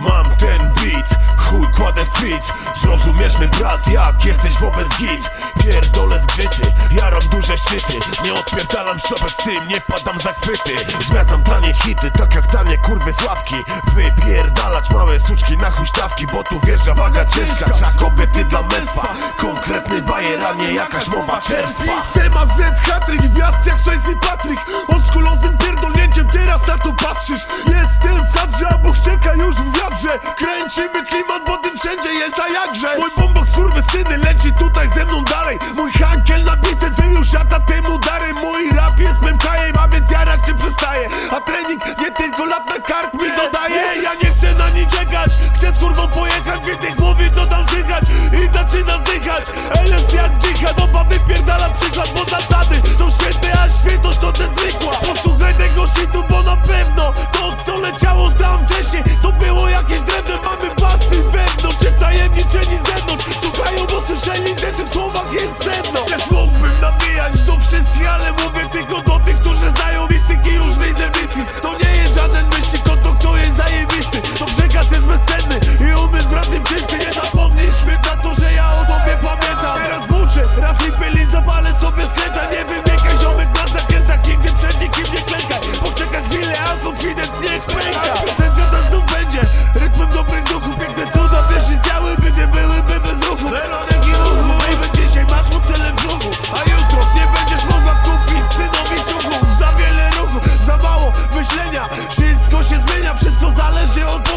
Mam ten beat, chuj kładę w kwit Zrozumiesz mnie brat, jak jesteś wobec git. Pierdolę zgrzyty, jaram duże szczyty. Nie odpierdalam szopek z tym, nie padam za chwyty. Zmiatam tanie hity, tak jak tanie kurwy z ławki. Wypierdalać małe suczki na huśtawki Bo tu wjeżdża waga ciężka, trzeba kobiety dla męstwa Konkretny bajer, a nie jakaś mowa czerstwa. Sema Z, hatryk, gwiazd jak Swayze i Patryk. On z kulącym pierdolnięciem teraz na to patrzysz. Jestem w kadrze, a Bóg już w jakże Kręcimy klimat, bo tym wszędzie jest, a jakże? Mój bombok skurwysyny leci tutaj ze mną dalej. Mój hankiel na biceps już szata tym udarem Mój bezsenny I umysł wracam czysty Nie zapomnisz za to, że ja o tobie pamiętam. Teraz włóczę, raz i pylin zapalę sobie skręta Nie wymiekaj ziomek na zakrętach Nigdy przed nikim nie klękaj. Poczekaj chwilę, a konfident niech pęka. Piosenka ta znów będzie Rytmem dobrych duchów Piękne cuda, wiesz i zjałyby Nie byłyby bez ruchu. Melonek i ruchu Baby, dzisiaj masz motelem brzuchu. A jutro nie będziesz mogła kupić synowi ciuchów. Za wiele ruchu, za mało myślenia Wszystko się zmienia, wszystko zależy od